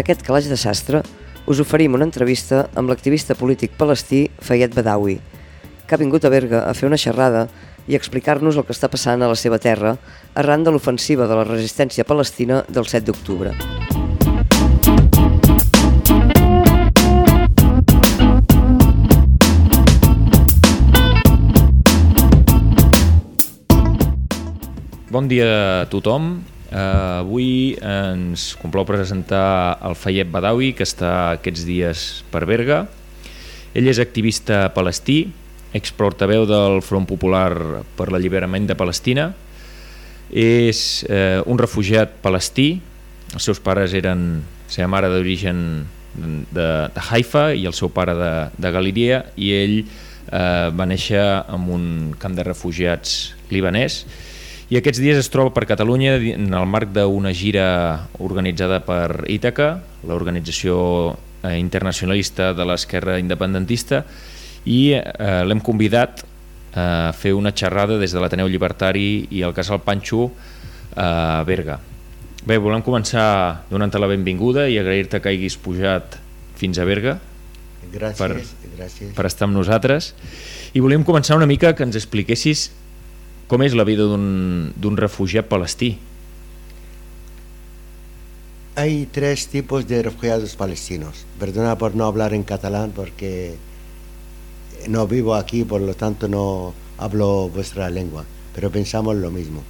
aquest calaix de sastre, us oferim una entrevista amb l'activista polític palestí Fayed Badawi, que ha vingut a Berga a fer una xerrada i explicar-nos el que està passant a la seva terra arran de l'ofensiva de la resistència palestina del 7 d'octubre. Bon dia a tothom. Uh, avui ens complou presentar el Fayet Badawi, que està aquests dies per Berga. Ell és activista palestí, exportaveu del Front Popular per l'Alliberament de Palestina. És uh, un refugiat palestí. Els seus pares eren la seva mare d'origen de, de Haifa i el seu pare de, de Galilea i ell uh, va néixer en un camp de refugiats libanès i aquests dies es troba per Catalunya en el marc d'una gira organitzada per Ítaca, l'organització eh, internacionalista de l'esquerra independentista, i eh, l'hem convidat a fer una xerrada des de l'Ateneu Llibertari i el Casal Panxo a Berga. Bé, volem començar donant-te la benvinguda i agrair-te que hagis pujat fins a Berga gràcies, per, gràcies. per estar amb nosaltres. I volíem començar una mica que ens expliquessis com és la vida d'un refugiat palestí? Hay tres tipos de refugiados palestinos. Perdona por no hablar en catalán porque no vivo aquí, por lo tanto no hablo vuestra lengua, pero pensamos lo mismo.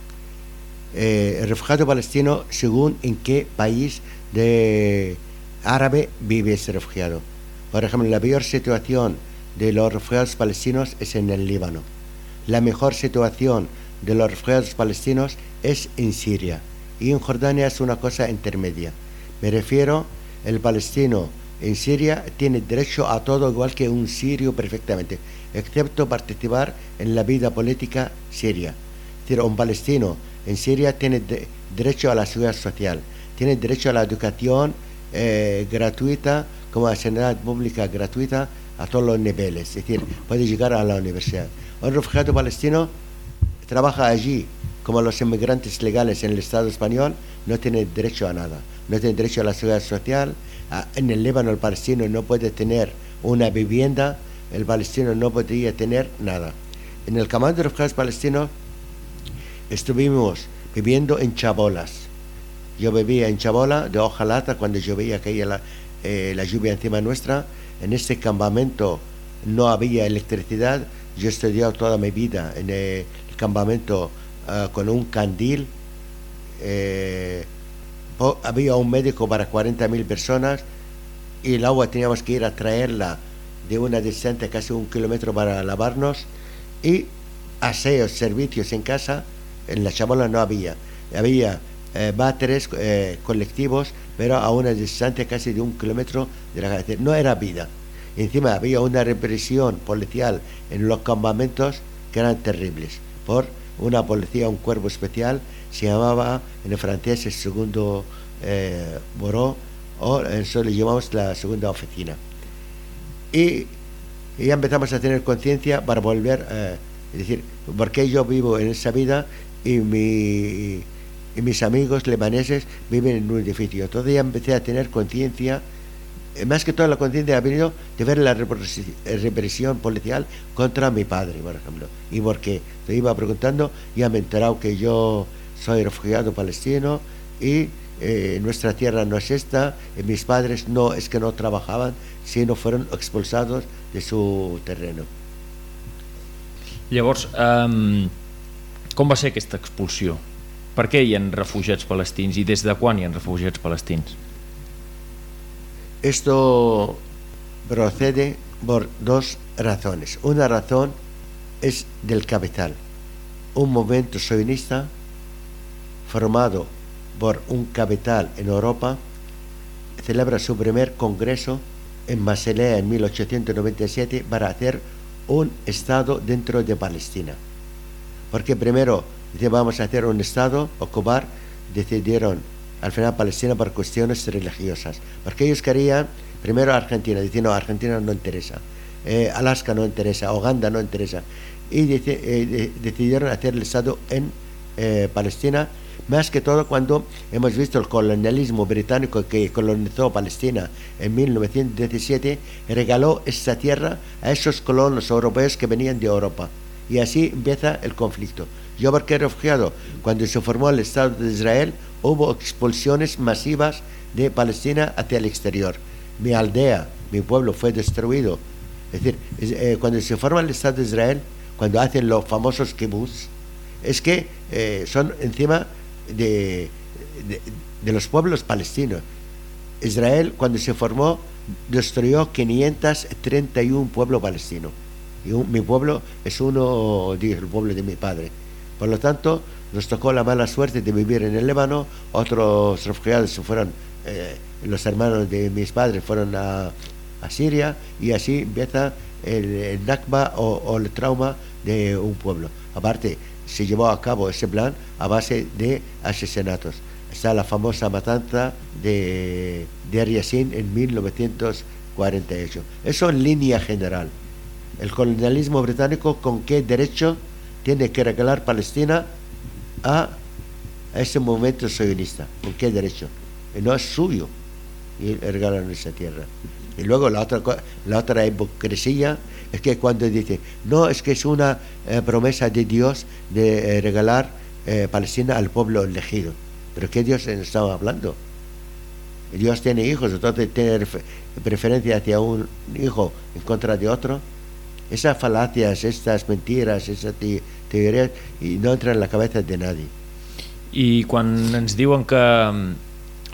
Eh, el refugiado palestino, según en qué país de árabe vive ese refugiado. Por ejemplo, la peor situación de los refugiados palestinos es en el Líbano. La mejor situación de los refugiados palestinos es en Siria y en Jordania es una cosa intermedia. Me refiero, el palestino en Siria tiene derecho a todo igual que un sirio perfectamente, excepto participar en la vida política siria. Es decir, un palestino en Siria tiene de, derecho a la seguridad social, tiene derecho a la educación eh, gratuita, como a sanidad pública gratuita a todos los niveles, es decir, puede llegar a la universidad. Un refugiado palestino trabaja allí como los inmigrantes legales en el Estado español, no tiene derecho a nada, no tiene derecho a la seguridad social. En el Líbano el palestino no puede tener una vivienda, el palestino no podría tener nada. En el campamento de refugiados palestinos estuvimos viviendo en chabolas. Yo vivía en chabola de hojalata cuando llovía, caía la, eh, la lluvia encima nuestra. En este campamento no había electricidad. Yo he estudiado toda mi vida en el campamento uh, con un candil. Eh, había un médico para 40.000 personas y el agua teníamos que ir a traerla de una distancia casi un kilómetro para lavarnos y aseos, servicios en casa, en la chabola no había. Había eh, váteres eh, colectivos, pero a una distancia casi de un kilómetro de la carretera. No era vida. Encima había una represión policial en los campamentos que eran terribles por una policía, un cuerpo especial, se llamaba en el francés el segundo eh, boró, o eso le llamamos la segunda oficina. Y, ya empezamos a tener conciencia para volver, eh, es decir, porque yo vivo en esa vida y, mi, y mis amigos libaneses viven en un edificio. Ya empecé a tener conciencia más que toda la conciencia ha venido de ver la represión policial contra mi padre, por ejemplo. Y porque te iba preguntando, ya me he que yo soy refugiado palestino y eh, nuestra tierra no es esta, y mis padres no es que no trabajaban, sino fueron expulsados de su terreno. Llavors, um, com va ser aquesta expulsió? Per què hi ha refugiats palestins i des de quan hi ha refugiats palestins? Esto procede por dos razones. Una razón es del capital. Un movimiento sionista formado por un capital en Europa celebra su primer congreso en Basilea en 1897 para hacer un Estado dentro de Palestina. Porque primero dice vamos a hacer un Estado, ocupar, decidieron al final Palestina por cuestiones religiosas. Porque ellos querían primero Argentina, diciendo Argentina no interesa, eh, Alaska no interesa, Uganda no interesa. Y eh, decidieron hacer el Estado en eh, Palestina, más que todo cuando hemos visto el colonialismo británico que colonizó Palestina en 1917, regaló esta tierra a esos colonos europeos que venían de Europa. Y así empieza el conflicto. Yo porque refugiado, cuando se formó el Estado de Israel, hubo expulsiones masivas de Palestina hacia el exterior. Mi aldea, mi pueblo fue destruido. Es decir, eh, cuando se forma el Estado de Israel, cuando hacen los famosos kibbutz, es que eh, son encima de, de, los pueblos palestinos. Israel, cuando se formó, destruyó 531 pueblos palestinos. Y mi pueblo es uno, el pueblo de mi padre. Por lo tanto, nos tocó la mala suerte de vivir en el Líbano, otros refugiados fueron, eh, los hermanos de mis padres fueron a, Siria y así empieza el, el Nakba o, el trauma de un pueblo. Aparte, se llevó a cabo ese plan a base de asesinatos. Está la famosa matanza de, de Ariasin en 1948. Eso en línea general. El colonialismo británico con qué derecho tiene que regalar Palestina a, ese movimiento sionista. ¿Con qué derecho? no es suyo y regalan esa tierra. Y luego la otra, la otra hipocresía es que cuando dice, no, es que es una eh, promesa de Dios de eh, regalar eh, Palestina al pueblo elegido. ¿Pero qué Dios estaba hablando? Dios tiene hijos, entonces tiene preferencia hacia un hijo en contra de otro. Esas falacias, estas mentiras, esas teorías y no entran en la cabeza de nadie. I quan ens diuen que mm,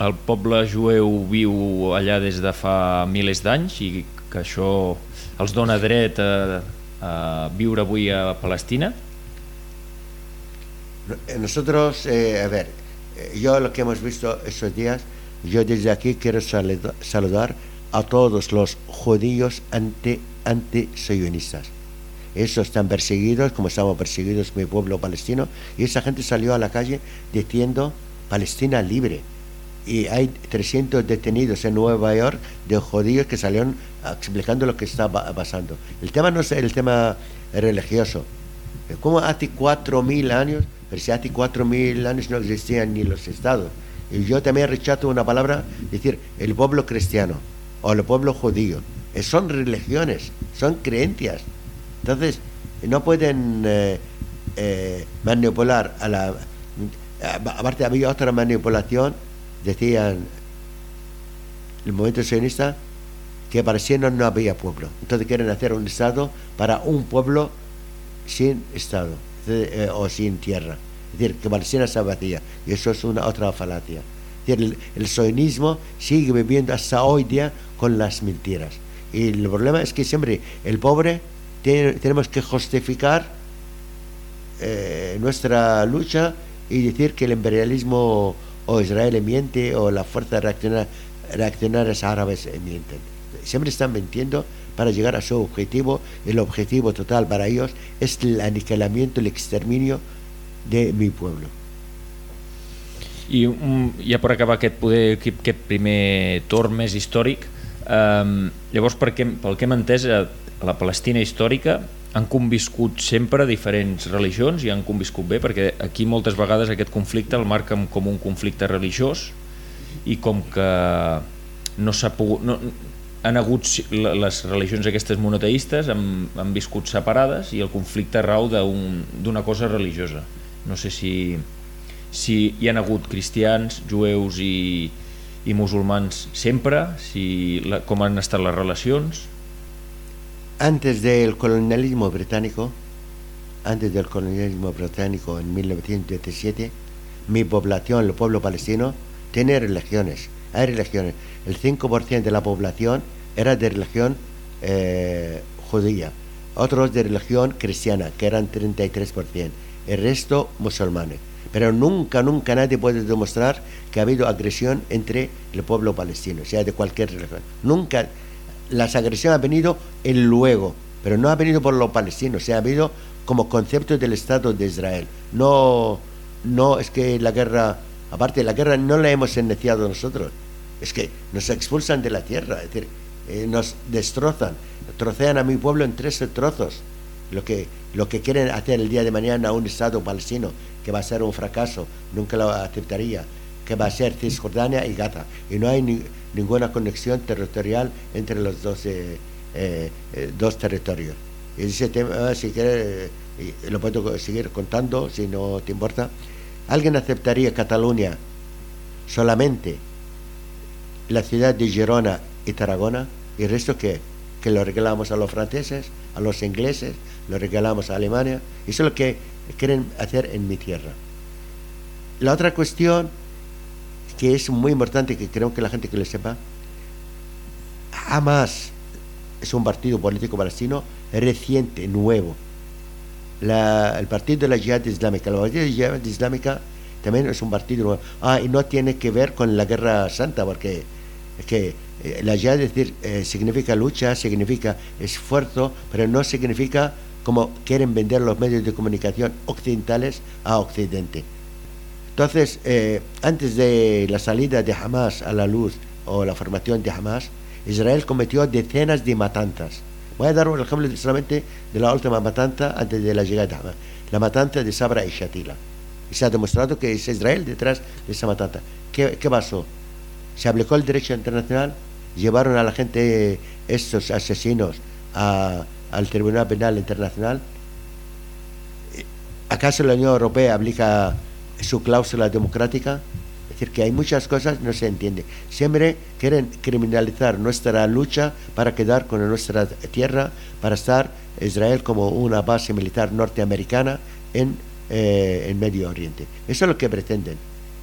el poble jueu viu allà des de fa milers d'anys i que això els dona dret a, a viure avui a Palestina? Nosotros, eh, a ver, eh, yo lo que hemos visto estos días, yo desde aquí quiero saludar a todos los judíos anti anti-sionistas. Esos están perseguidos, como estamos perseguidos mi pueblo palestino, y esa gente salió a la calle diciendo Palestina libre. Y hay 300 detenidos en Nueva York de judíos que salieron explicando lo que está pasando. El tema no es el tema religioso. Como hace 4.000 años, pero si hace 4.000 años no existían ni los estados. Y yo también rechazo una palabra, decir, el pueblo cristiano o el pueblo judío. Eh, son religiones, son creencias. Entonces, no pueden eh, eh, manipular a la... Aparte había otra manipulación, decían el movimiento sionista, que para sionistas no había pueblo. Entonces quieren hacer un Estado para un pueblo sin Estado o sin tierra. Es decir, que Palestina está vacía. Y eso es una otra falacia. El, el sigue viviendo hasta hoy día con las mentiras. Y el problema es que siempre el pobre tenemos que justificar eh, nuestra lucha y decir que el imperialismo o Israel miente o la fuerza reaccionar, reaccionarias árabes mienten. Siempre están mintiendo para llegar a su objetivo. El objetivo total para ellos es el aniquilamiento, el exterminio de mi pueblo. I um, ja per acabar aquest, poder, aquest primer torn més històric, Um, llavors, perquè, pel que hem entès, a la Palestina històrica han conviscut sempre diferents religions i han conviscut bé, perquè aquí moltes vegades aquest conflicte el marquen com un conflicte religiós i com que no s'ha pogut... No, han hagut les religions aquestes monoteistes han, han viscut separades i el conflicte rau d'una cosa religiosa. No sé si, si hi han hagut cristians, jueus i, i musulmans sempre? Si la, com han estat les relacions? Antes del colonialismo británico, antes del colonialismo británico en 1917, mi población, el pueblo palestino, tiene religiones. Hay religiones. El 5% de la población era de religión eh, judía, otros de religión cristiana, que eran 33%, el resto musulmanes. Pero nunca, nunca nadie puede demostrar que ha habido agresión entre el pueblo palestino, sea de cualquier religión. Nunca. Las agresiones han venido en luego, pero no ha venido por los palestinos, se ha habido como concepto del Estado de Israel. No, no es que la guerra, aparte la guerra no la hemos iniciado nosotros, es que nos expulsan de la tierra, es decir, eh, nos destrozan, trocean a mi pueblo en tres trozos. lo que, lo que quieren hacer el día de mañana un Estado palestino, que va a ser un fracaso, nunca lo aceptaría, que va a ser Cisjordania y Gaza. Y no hay ninguna conexión territorial entre los dos, eh, eh, eh, dos territorios. Y ese tema, si quieres, lo puedo seguir contando, si no te importa. ¿Alguien aceptaría Cataluña solamente la ciudad de Girona y Tarragona? ¿Y el resto qué? Que lo regalamos a los franceses, a los ingleses, lo regalamos a Alemania. Eso es lo que quieren hacer en mi tierra. La otra cuestión que es muy importante, que creo que la gente que lo sepa, jamás es un partido político palestino reciente, nuevo. el partido de la Jihad Islámica, la Jihad Islámica también es un partido nuevo. Ah, y no tiene que ver con la Guerra Santa, porque que eh, la Jihad decir, eh, significa lucha, significa esfuerzo, pero no significa como quieren vender los medios de comunicación occidentales a Occidente. Entonces, eh, antes de la salida de Hamas a la luz o la formación de Hamas, Israel cometió decenas de matanzas. Voy a dar un ejemplo solamente de la última matanza antes de la llegada de Hamas, la matanza de Sabra y Shatila. Y se ha demostrado que es Israel detrás de esa matanza. ¿Qué, pasó? Se aplicó el derecho internacional, llevaron a la gente, estos asesinos, al Tribunal Penal Internacional. ¿Acaso la Unión Europea aplica su cláusula democrática. Es decir, que hay muchas cosas no se entiende. Siempre quieren criminalizar nuestra lucha para quedar con nuestra tierra, para estar Israel como una base militar norteamericana en, eh, en Medio Oriente. Eso es lo que pretenden.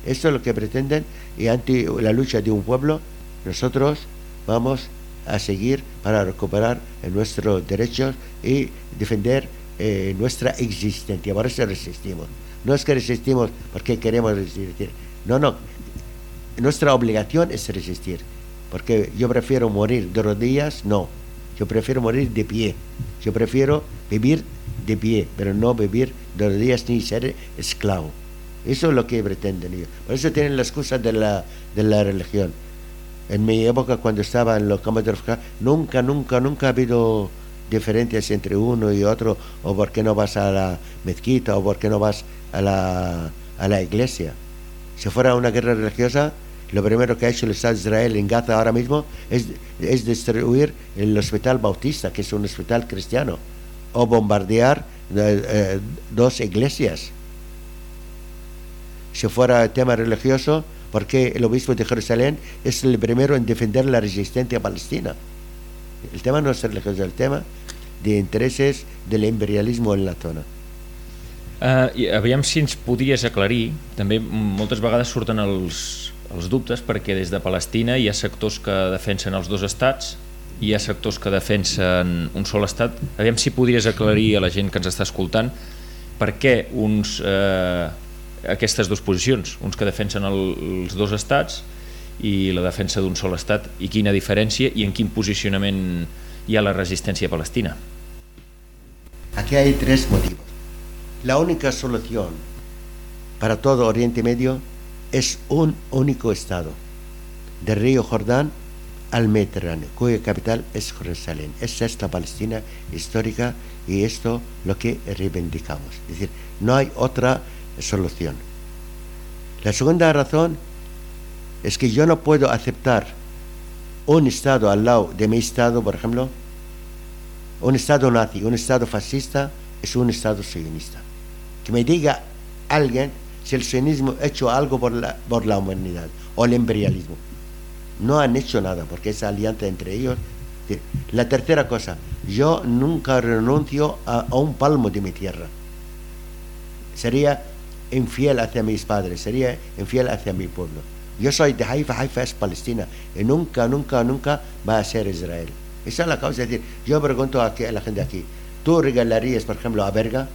Eso es lo que pretenden y ante la lucha de un pueblo, nosotros vamos a seguir para recuperar nuestros derechos y defender eh, nuestra existencia. Por eso resistimos. No es que resistimos porque queremos resistir. No, no. Nuestra obligación es resistir. Porque yo prefiero morir de rodillas, no. Yo prefiero morir de pie. Yo prefiero vivir de pie, pero no vivir de rodillas ni ser esclavo. Eso es lo que pretenden ellos. Por eso tienen la excusa de la, de la religión. En mi época, cuando estaba en los campos de refugiados, nunca, nunca, nunca ha habido diferencias entre uno y otro, o por qué no vas a la mezquita, o por qué no vas a la, a la iglesia. Si fuera una guerra religiosa, lo primero que ha hecho el Estado de Israel en Gaza ahora mismo es, es destruir el hospital bautista, que es un hospital cristiano, o bombardear eh, eh, dos iglesias. Si fuera tema religioso, porque el obispo de Jerusalén es el primero en defender la resistencia palestina. El tema no es religioso, el tema de intereses del imperialismo en la zona. Uh, i aviam si ens podies aclarir, també moltes vegades surten els, els dubtes perquè des de Palestina hi ha sectors que defensen els dos estats hi ha sectors que defensen un sol estat. Aviam si podries aclarir a la gent que ens està escoltant per què uns, eh, aquestes dues posicions, uns que defensen el, els dos estats i la defensa d'un sol estat i quina diferència i en quin posicionament hi ha la resistència palestina. Aquí hay tres motivos. La única solución para todo Oriente Medio es un único Estado, del río Jordán al Mediterráneo, cuya capital es Jerusalén. Esa es la Palestina histórica y esto lo que reivindicamos. Es decir, no hay otra solución. La segunda razón es que yo no puedo aceptar un Estado al lado de mi Estado, por ejemplo, un Estado nazi, un Estado fascista, es un Estado sionista que me diga alguien si el sionismo ha hecho algo por la, por la humanidad o el imperialismo. No han hecho nada porque esa alianza entre ellos. La tercera cosa, yo nunca renuncio a, un palmo de mi tierra. Sería infiel hacia mis padres, sería infiel hacia mi pueblo. Yo soy de Haifa, Haifa es Palestina y nunca, nunca, nunca va a ser Israel. Esa es la causa. Es decir, yo pregunto a, a la gente aquí, ¿tú regalarías, por ejemplo, a Berga?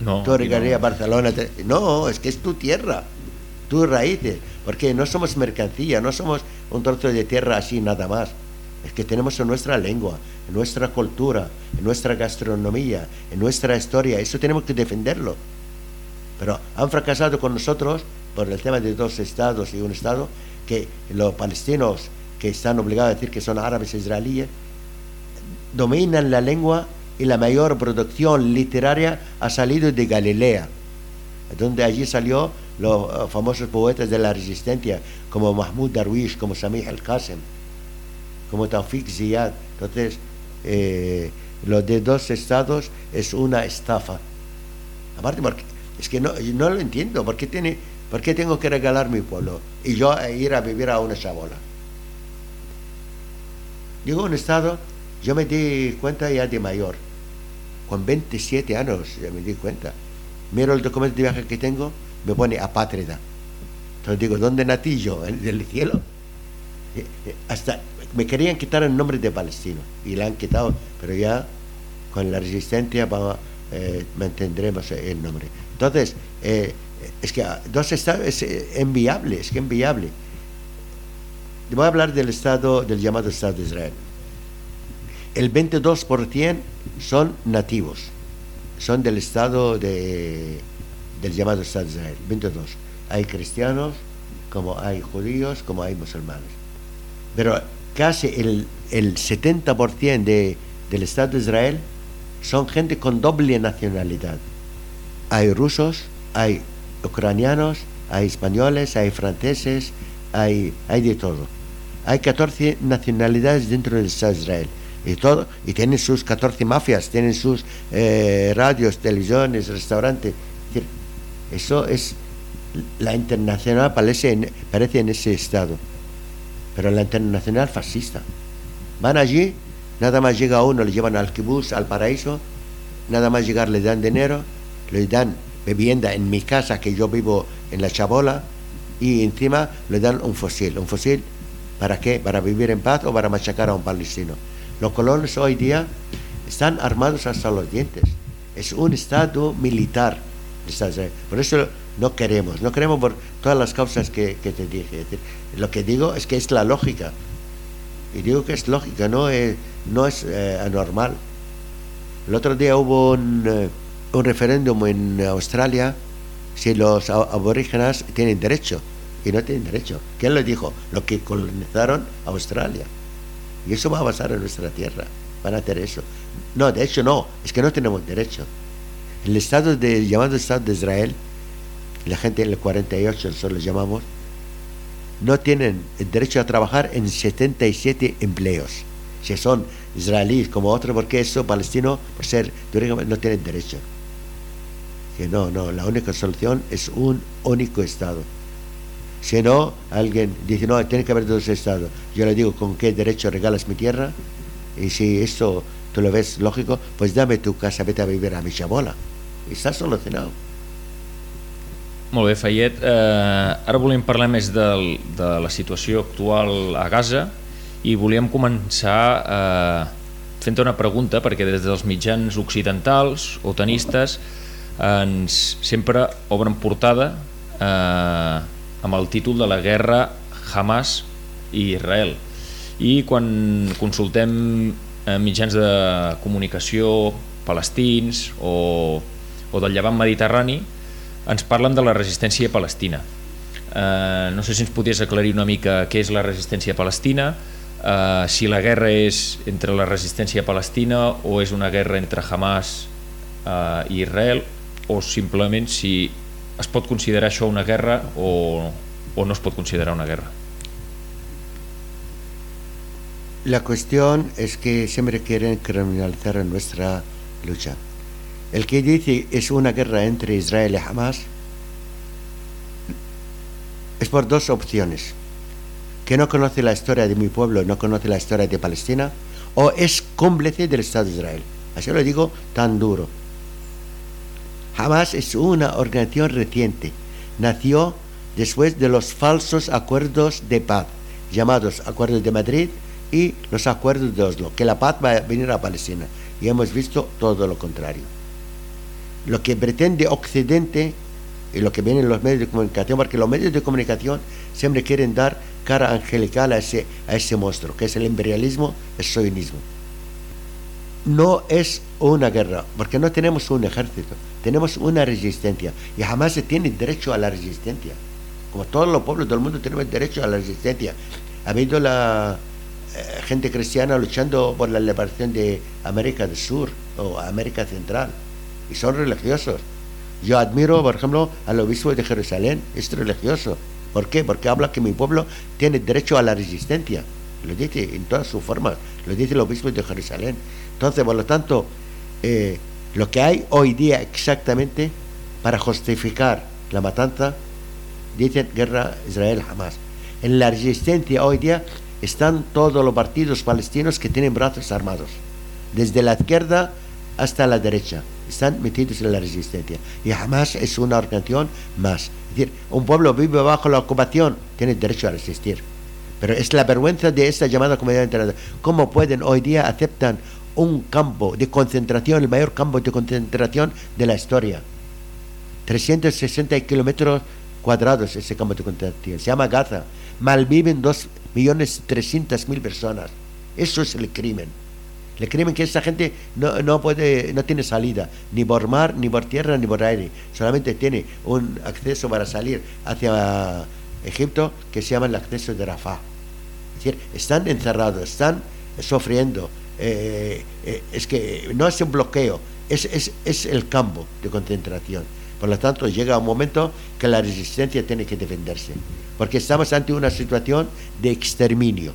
No, Tú a Barcelona. No, es que es tu tierra, tus raíces. Porque no somos mercancía, no somos un trozo de tierra así nada más. Es que tenemos en nuestra lengua, en nuestra cultura, en nuestra gastronomía, en nuestra historia. Eso tenemos que defenderlo. Pero han fracasado con nosotros por el tema de dos estados y un estado, que los palestinos que están obligados a decir que son árabes e israelíes, dominan la lengua y la mayor producción literaria ha salido de Galilea, donde allí salió los eh, famosos poetas de la resistencia, como Mahmoud Darwish, como Samih al-Qasem, como Tawfiq Ziyad. Entonces, eh, lo de dos estados es una estafa. Aparte, porque, es que no, no lo entiendo, ¿por qué, tiene, ¿por qué tengo que regalar mi pueblo y yo ir a vivir a una chabola? Digo, un estado, yo me di cuenta ya de mayor, con 27 años ya me di cuenta. Miro el documento de viaje que tengo, me pone apátrida. Entonces digo, ¿dónde nací yo? ¿En el cielo? Eh, eh, hasta me querían quitar el nombre de palestino y la han quitado, pero ya con la resistencia vamos, eh, mantendremos el nombre. Entonces, eh, es que dos estados es enviable, es que enviable. Voy a hablar del Estado, del llamado Estado de Israel. El 22% son nativos, son del Estado de, del llamado Estado de Israel, 22. Hay cristianos, como hay judíos, como hay musulmanes. Pero casi el, el 70% de, del Estado de Israel son gente con doble nacionalidad. Hay rusos, hay ucranianos, hay españoles, hay franceses, hay, de todo. Hay 14 nacionalidades dentro del Estado de Israel. Y, todo, y tienen sus 14 mafias, tienen sus eh, radios, televisiones, restaurantes. Eso es, la internacional parece en, parece en ese estado pero la internacional fascista. Van allí, nada más llega uno, le llevan al kibutz, al paraíso, nada más llegar le dan dinero, le dan bebienda en mi casa que yo vivo en la chabola y encima le dan un fusil. ¿Un fusil para qué? ¿Para vivir en paz o para machacar a un palestino? Los colonos hoy día están armados hasta los dientes. Es un estado militar. Por eso no queremos, no queremos por todas las causas que, te dije. Lo que digo es que es la lógica. Y digo que es lógica, no es, no es eh, anormal. El otro día hubo un, eh, un referéndum en Australia si los aborígenes tienen derecho. Y no tienen derecho. ¿Quién lo dijo? Los que colonizaron Australia. Y eso va a pasar en nuestra tierra. Van a hacer eso. No, de hecho no. Es que no tenemos derecho. El Estado de, llamado Estado de Israel la gente en el 48, nosotros los llamamos, no tienen el derecho a trabajar en 77 empleos. Si son israelíes como otros, porque eso, palestino, por ser no tienen derecho. Que no, no, la única solución es un único Estado. Si no, alguien dice, no, tiene que haber dos Estados. Yo le digo, ¿con qué derecho regalas mi tierra? Y si esto tú lo ves lógico, pues dame tu casa, vete a vivir a mi chabola. Está solucionado. Molt bé, Fayet. Eh, ara volem parlar més del, de la situació actual a Gaza i volíem començar eh, fent una pregunta perquè des dels mitjans occidentals o tenistes ens sempre obren portada eh, amb el títol de la guerra Hamas i Israel i quan consultem eh, mitjans de comunicació palestins o, o del llevant mediterrani ens parlen de la resistència palestina. Eh, no sé si ens podies aclarir una mica què és la resistència palestina, eh, si la guerra és entre la resistència palestina o és una guerra entre Hamas eh, i Israel o simplement si es pot considerar això una guerra o, o no es pot considerar una guerra. La cuestión es que siempre quieren criminalizar nuestra lucha. El que dice es una guerra entre Israel y Hamas es por dos opciones. Que no conoce la historia de mi pueblo, no conoce la historia de Palestina, o es cómplice del Estado de Israel. Así lo digo tan duro. Hamas es una organización reciente. Nació después de los falsos acuerdos de paz, llamados Acuerdos de Madrid y los Acuerdos de Oslo, que la paz va a venir a Palestina. Y hemos visto todo lo contrario lo que pretende Occidente y lo que vienen los medios de comunicación, porque los medios de comunicación siempre quieren dar cara angelical a ese, a ese monstruo, que es el imperialismo, el sionismo. No es una guerra, porque no tenemos un ejército, tenemos una resistencia, y jamás se tiene derecho a la resistencia. Como todos los pueblos del mundo tenemos derecho a la resistencia. Ha habido la eh, gente cristiana luchando por la liberación de América del Sur, o América Central. Y son religiosos. Yo admiro, por ejemplo, al obispo de Jerusalén, es religioso. ¿Por qué? Porque habla que mi pueblo tiene derecho a la resistencia. Lo dice en todas sus formas. Lo dice el obispo de Jerusalén. Entonces, por lo tanto, eh, lo que hay hoy día exactamente para justificar la matanza, dicen guerra Israel jamás. En la resistencia hoy día están todos los partidos palestinos que tienen brazos armados, desde la izquierda hasta la derecha, están metidos en la resistencia. Y jamás es una organización más. Es decir, un pueblo vive bajo la ocupación, tiene derecho a resistir. Pero es la vergüenza de esta llamada comunidad internacional. ¿Cómo pueden hoy día aceptar un campo de concentración, el mayor campo de concentración de la historia? 360 kilómetros cuadrados ese campo de concentración. Se llama Gaza. Malviven 2.300.000 personas. Eso es el crimen. El crimen que esa gente no, no, puede, no tiene salida, ni por mar, ni por tierra, ni por aire. Solamente tiene un acceso para salir hacia Egipto que se llama el acceso de Rafah. Es decir, están encerrados, están sufriendo. Eh, eh, es que no es un bloqueo, es, es, es el campo de concentración. Por lo tanto, llega un momento que la resistencia tiene que defenderse, porque estamos ante una situación de exterminio,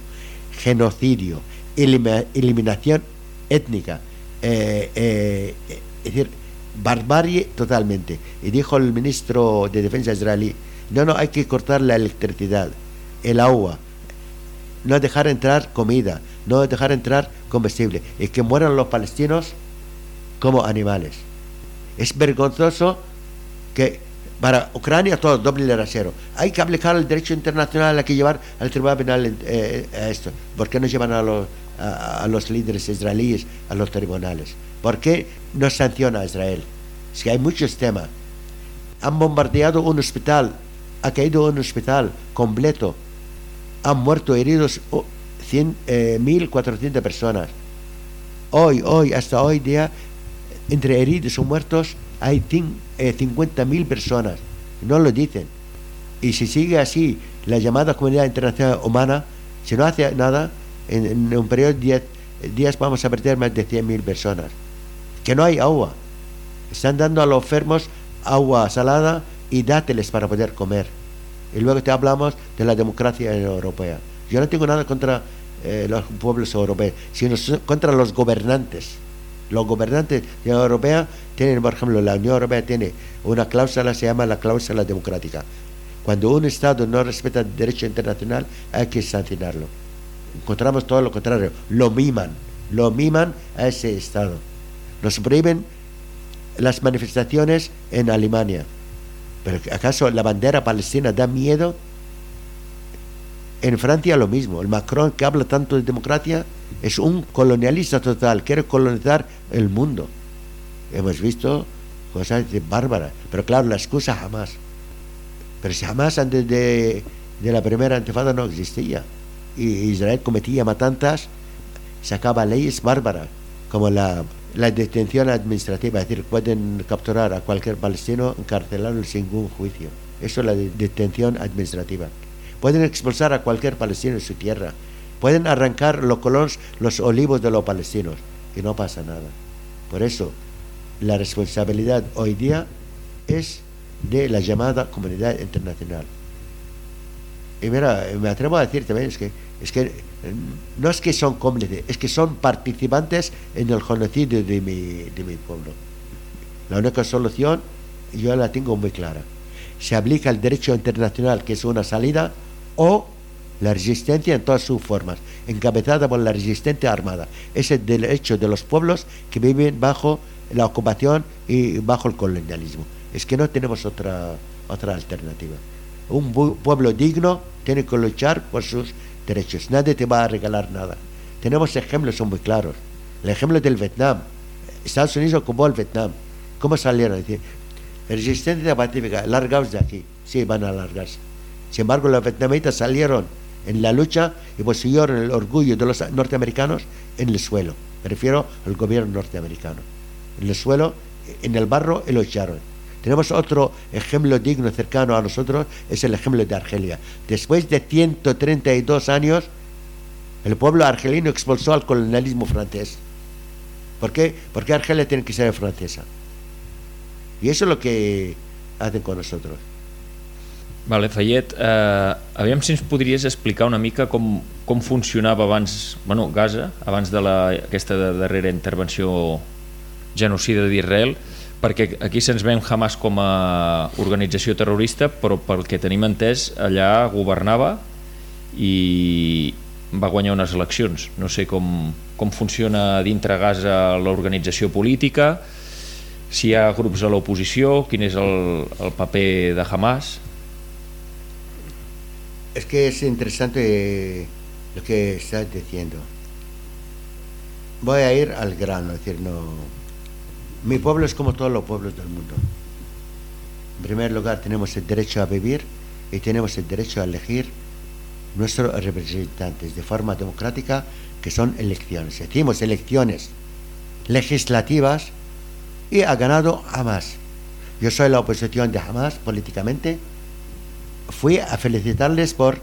genocidio, eliminación étnica, eh, es decir, barbarie totalmente. Y dijo el ministro de Defensa israelí, no, no, hay que cortar la electricidad, el agua, no dejar entrar comida, no dejar entrar combustible y que mueran los palestinos como animales. Es vergonzoso que para Ucrania todo doble rasero. Hay que aplicar el derecho internacional, hay que llevar al Tribunal Penal eh, a esto. ¿Por qué no llevan a los, a, los líderes israelíes a los tribunales? ¿Por qué no sanciona a Israel? Que hay muchos temas. Han bombardeado un hospital ha caído un hospital completo. Han muerto heridos 1.400 eh, personas. Hoy, hoy, hasta hoy día, entre heridos o muertos hay 50.000 eh, personas. No lo dicen. Y si sigue así la llamada comunidad internacional humana, si no hace nada, en, un periodo de 10 días vamos a perder más de 100.000 personas. Que no hay agua. Están dando a los enfermos agua salada y dáteles para poder comer. Y luego te hablamos de la democracia europea. Yo no tengo nada contra eh, los pueblos europeos, sino contra los gobernantes. Los gobernantes de la Europea tienen, por ejemplo, la Unión Europea tiene una cláusula, se llama la cláusula democrática. Cuando un Estado no respeta el derecho internacional, hay que sancionarlo. Encontramos todo lo contrario, lo miman, lo miman a ese Estado. Nos prohíben las manifestaciones en Alemania, ¿Pero acaso la bandera palestina da miedo? En Francia lo mismo. El Macron que habla tanto de democracia es un colonialista total, quiere colonizar el mundo. Hemos visto cosas bárbaras, pero claro, la excusa jamás. Pero si jamás antes de, de la primera antifada no existía. Y Israel cometía matanzas, sacaba leyes bárbaras, como la la detención administrativa, es decir, pueden capturar a cualquier palestino, encarcelarlo sin ningún juicio. Eso es la detención administrativa. Pueden expulsar a cualquier palestino de su tierra. Pueden arrancar los colonos, los olivos de los palestinos. Y no pasa nada. Por eso, la responsabilidad hoy día es de la llamada comunidad internacional. Y mira, me atrevo a decir también, es que, es que no es que son cómplices, es que son participantes en el genocidio de mi, de mi pueblo. La única solución yo la tengo muy clara. Se aplica el derecho internacional, que es una salida, o la resistencia en todas sus formas, encabezada por la resistencia armada. Es el derecho de los pueblos que viven bajo la ocupación y bajo el colonialismo. Es que no tenemos otra, otra alternativa. Un pueblo digno tiene que luchar por sus derechos. Nadie te va a regalar nada. Tenemos ejemplos, son muy claros. El ejemplo del Vietnam. Estados Unidos ocupó el Vietnam. ¿Cómo salieron? Decir, resistencia pacífica, largaos de aquí. Sí, van a largarse. Sin embargo, los vietnamitas salieron en la lucha y pusieron el orgullo de los norteamericanos en el suelo. Me refiero al gobierno norteamericano. En el suelo, en el barro, y lo echaron. Tenemos otro ejemplo digno cercano a nosotros, es el ejemplo de Argelia. Después de 132 años, el pueblo argelino expulsó al colonialismo francés. ¿Por qué? Porque Argelia tiene que ser francesa. Y eso es lo que hacen con nosotros. Vale, Fayet, eh, aviam si ens podries explicar una mica com, com funcionava abans, bueno, Gaza, abans de la, aquesta darrera intervenció genocida d'Israel, perquè aquí se'ns ven Hamas com a organització terrorista, però pel que tenim entès, allà governava i va guanyar unes eleccions. No sé com, com funciona dintre Gaza l'organització política, si hi ha grups a l'oposició, quin és el, el paper de Hamas... Es que es interesante lo que estás diciendo. Voy a ir al grano, es decir, no. Mi pueblo es como todos los pueblos del mundo. En primer lugar, tenemos el derecho a vivir y tenemos el derecho a elegir nuestros representantes de forma democrática, que son elecciones. Decimos elecciones legislativas y ha ganado Hamas. Yo soy la oposición de Hamas políticamente fui a felicitarles por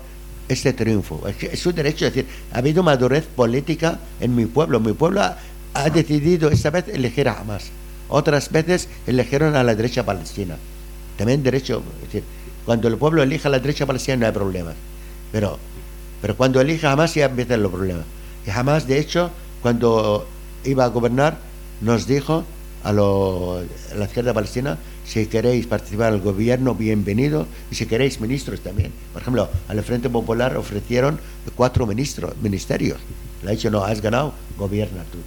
este triunfo. Es, su derecho, es decir, ha habido madurez política en mi pueblo. Mi pueblo ha, decidido esta vez elegir a Hamas. Otras veces eligieron a la derecha palestina. También derecho, es decir, cuando el pueblo elija a la derecha palestina no hay problemas. Pero, pero cuando elija a Hamas ya empiezan los problemas. Y Hamas, de hecho, cuando iba a gobernar, nos dijo a, a la izquierda palestina si queréis participar al gobierno, bienvenido. Y si queréis ministros también. Por ejemplo, al Frente Popular ofrecieron cuatro ministros, ministerios. Le ha dicho, no, has ganado, gobierna tú.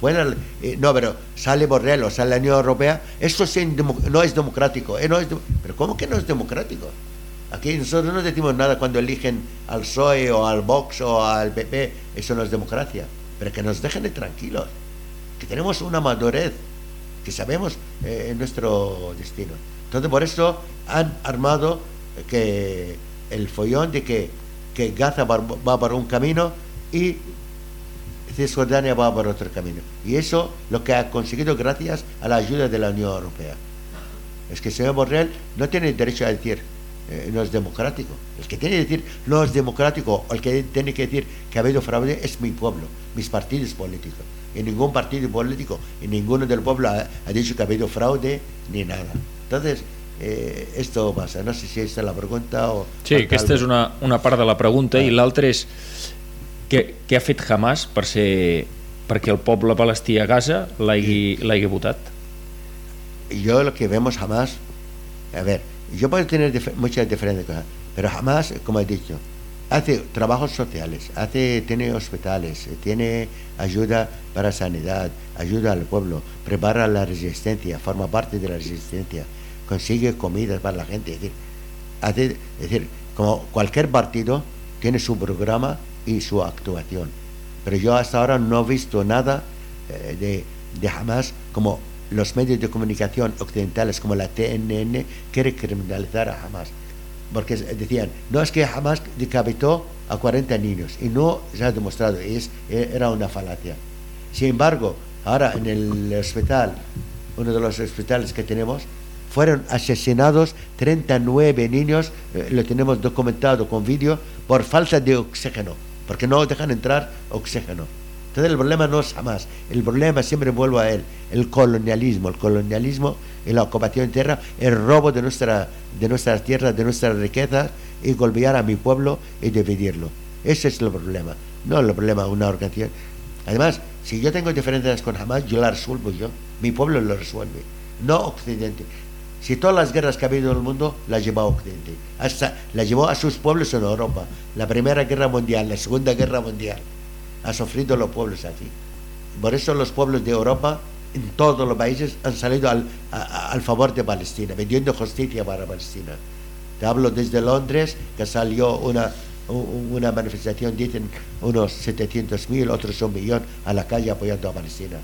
Bueno, eh, no, pero sale Borrell o sale la Unión Europea, eso no es democrático. Eh, no es pero ¿cómo que no es democrático? Aquí nosotros no decimos nada cuando eligen al PSOE o al Vox o al PP, eso no es democracia. Pero que nos dejen de tranquilos, que tenemos una madurez que sabemos eh, nuestro destino. Entonces por eso han armado que el follón de que, que Gaza va, por un camino y Cisjordania va por otro camino. Y eso lo que ha conseguido gracias a la ayuda de la Unión Europea. Es que el señor Borrell no tiene derecho a decir eh, no es democrático. El que tiene que decir no es democrático, o el que tiene que decir que ha habido fraude es mi pueblo, mis partidos políticos y ningún partido político y ninguno del pueblo ha, dicho que ha habido fraude ni nada. Entonces, eh, esto pasa. No sé si esta es la pregunta o... Sí, aquesta és una, una part de la pregunta ah. i l'altra és què, què ha fet Hamas per ser, perquè el poble palestí a Gaza l'hagi votat? Yo lo que vemos Hamas, a ver, yo puedo tener dif muchas diferentes cosas, pero Hamas, como he dicho, hace trabajos sociales, hace, tiene hospitales, tiene ayuda para sanidad, ayuda al pueblo, prepara la resistencia, forma parte de la resistencia, consigue comida para la gente. Es decir, hace, es decir, como cualquier partido tiene su programa y su actuación. Pero yo hasta ahora no he visto nada eh, de, de jamás como los medios de comunicación occidentales como la TNN quiere criminalizar a Hamas porque decían, no es que jamás decapitó a 40 niños y no se ha demostrado, es, era una falacia. Sin embargo, ahora en el hospital, uno de los hospitales que tenemos, fueron asesinados 39 niños, eh, lo tenemos documentado con vídeo, por falta de oxígeno, porque no dejan entrar oxígeno. Entonces el problema no es jamás, el problema siempre vuelvo a él, el colonialismo, el colonialismo y la ocupación de tierra, el robo de, nuestra, de nuestras tierras, de nuestras riquezas y golpear a mi pueblo y dividirlo. Ese es el problema, no el problema de una organización. Además, si yo tengo diferencias con jamás, yo las resuelvo yo, mi pueblo lo resuelve, no Occidente. Si todas las guerras que ha habido en el mundo las llevó a Occidente, hasta las llevó a sus pueblos en Europa, la Primera Guerra Mundial, la Segunda Guerra Mundial ha sufrido los pueblos aquí. Por eso los pueblos de Europa, en todos los países, han salido al, favor de Palestina, vendiendo justicia para Palestina. Te hablo desde Londres, que salió una, una manifestación, dicen unos 700.000, otros un millón, a la calle apoyando a Palestina.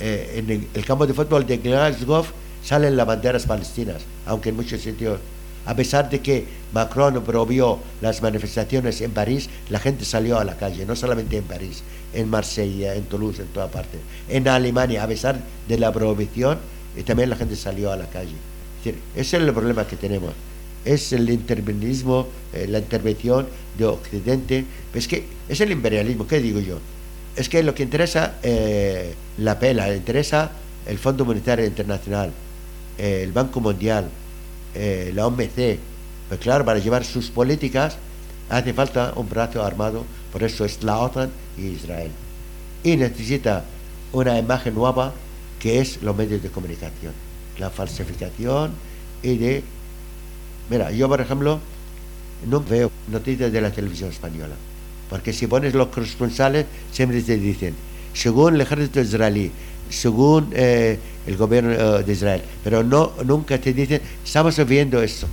Eh, en el campo de fútbol de Glasgow salen las banderas palestinas, aunque en muchos sitios a pesar de que Macron prohibió las manifestaciones en París, la gente salió a la calle, no solamente en París, en Marsella, en Toulouse, en toda parte. En Alemania, a pesar de la prohibición, y también la gente salió a la calle. ese es el problema que tenemos. Es el intervencionismo, eh, la intervención de Occidente. Es que es el imperialismo, ¿qué digo yo? es que lo que interesa eh, la pela, interesa el Fondo Monetario Internacional, eh, el Banco Mundial, eh, la OMC. Pues claro, para llevar sus políticas hace falta un brazo armado, por eso es la OTAN y Israel. Y necesita una imagen nueva que es los medios de comunicación, la falsificación y de... Mira, yo por ejemplo no veo noticias de la televisión española, porque si pones los corresponsales siempre te dicen, según el ejército israelí, según eh, el gobierno eh, de Israel, pero no nunca te dicen, estamos viendo esto,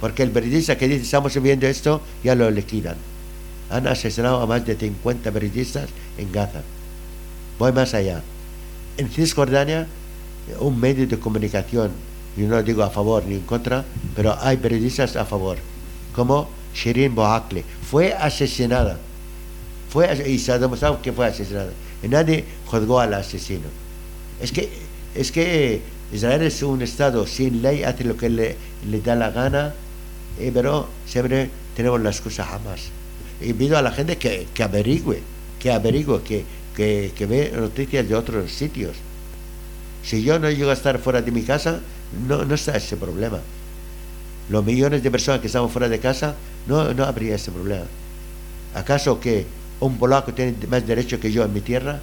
porque el periodista que dice estamos viendo esto ya lo liquidan. Han asesinado a más de 50 periodistas en Gaza. Voy más allá. En Cisjordania un medio de comunicación, yo no digo a favor ni en contra, pero hay periodistas a favor, como Shirin Boakle, fue asesinada, fue, y se ha demostrado que fue asesinada, nadie juzgó al asesino. Es que, es que Israel es un estado sin ley, hace lo que le, le da la gana, eh, pero siempre tenemos las cosas jamás. Pido a la gente que, que averigüe, que averigüe, que, que, que ve noticias de otros sitios. Si yo no llego a estar fuera de mi casa, no, no está ese problema. Los millones de personas que estamos fuera de casa, no, no habría ese problema. ¿Acaso que un polaco tiene más derecho que yo en mi tierra?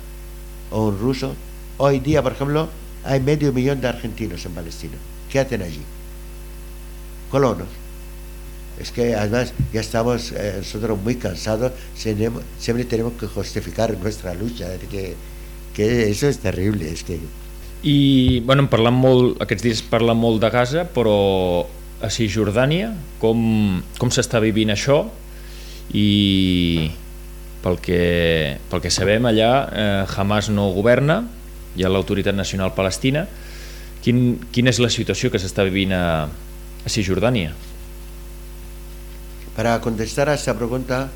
¿O un ruso? Hoy día, por ejemplo, hay medio millón de argentinos en Palestina. ¿Qué hacen allí? Colonos. Es que además ya estamos eh, nosotros muy cansados, siempre, tenemos que justificar nuestra lucha, que, que eso és terrible. És que... I, bueno, en parlant molt, aquests dies parla molt de Gaza, però a Cisjordània, com, com s'està vivint això? I pel que, pel que sabem allà, eh, Hamas no governa, hi ha l'autoritat nacional palestina. Quin, quina és la situació que s'està vivint a, a Cisjordània? Para contestar a esta pregunta,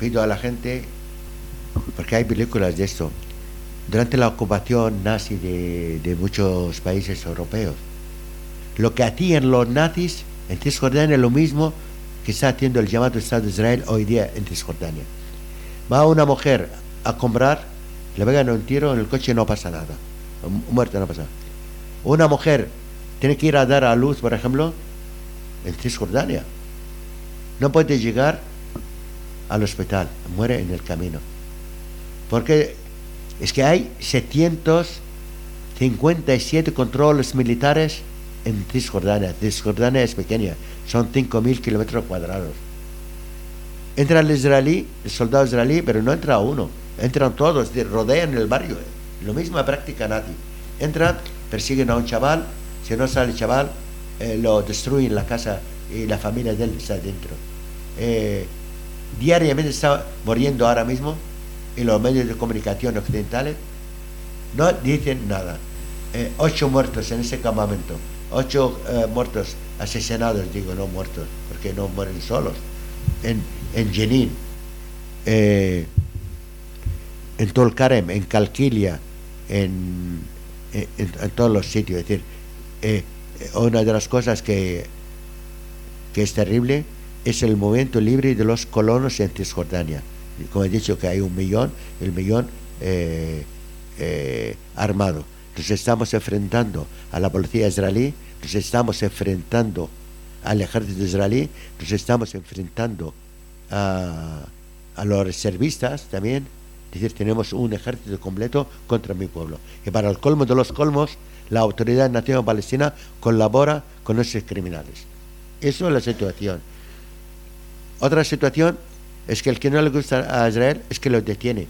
pido a la gente, porque hay películas de esto, durante la ocupación nazi de, de muchos países europeos, lo que hacían los nazis en Cisjordania es lo mismo que está haciendo el llamado Estado de Israel hoy día en Cisjordania. Va una mujer a comprar, le pegan un tiro en el coche no pasa nada. Muerta no pasa nada. Una mujer tiene que ir a dar a luz, por ejemplo, en Cisjordania no puede llegar al hospital, muere en el camino. Porque es que hay 757 controles militares en Cisjordania. Cisjordania es pequeña, son 5.000 kilómetros cuadrados. Entra el israelí, el soldado israelí, pero no entra uno, entran todos, rodean el barrio. Lo mismo práctica nadie. Entran, persiguen a un chaval, si no sale el chaval, eh, lo destruyen la casa y la familia de él está dentro. Eh, diariamente está muriendo ahora mismo y los medios de comunicación occidentales no dicen nada. Eh, ocho muertos en ese campamento, ocho muertos asesinados, digo, no muertos, porque no mueren solos, en, en Jenin, eh, en Tolkarem, en Calquilia, en, en, en, todos los sitios. Es decir, eh, una de las cosas que, que es terrible es el movimiento libre de los colonos en Cisjordania. Como he dicho que hay un millón, el millón eh, eh, armado. Nos estamos enfrentando a la policía israelí, nos estamos enfrentando al ejército israelí, nos estamos enfrentando a, a los reservistas también. Es decir, tenemos un ejército completo contra mi pueblo. Y para el colmo de los colmos, la Autoridad Nacional Palestina colabora con esos criminales. Eso es la situación. Otra situación es que el que no le gusta a Israel es que lo detiene.